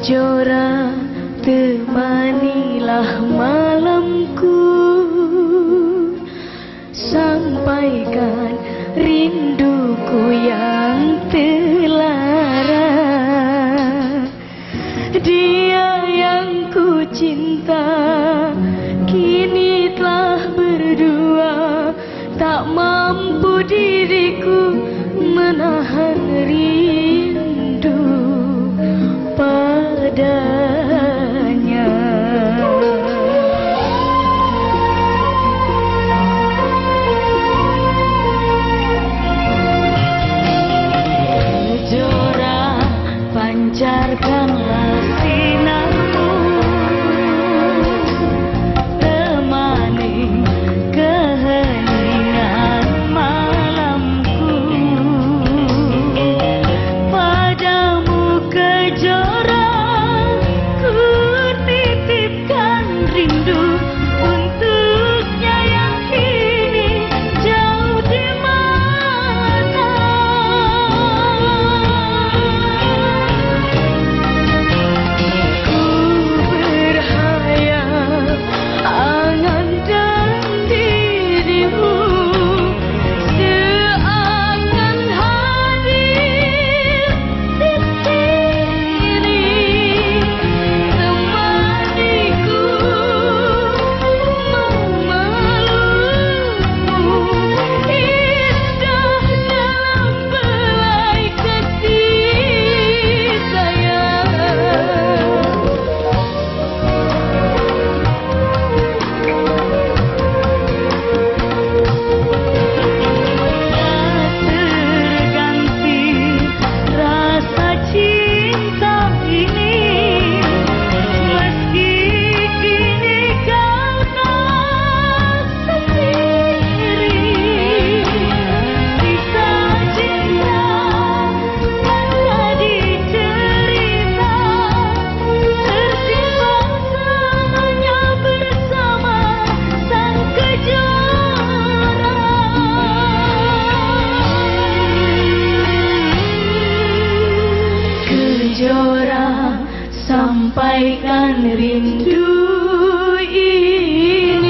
Kejora temanilah malam. sampaikan rinduku yang telara Dia yang ku cinta kini telah berdua. Tak mampu diriku menahan rindu padanya. sampaikan rindu ini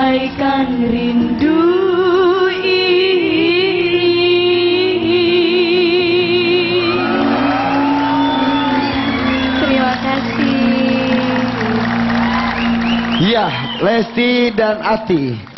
Sampaikan rindu ini. Terima kasih. Ya, Lesti dan Ati.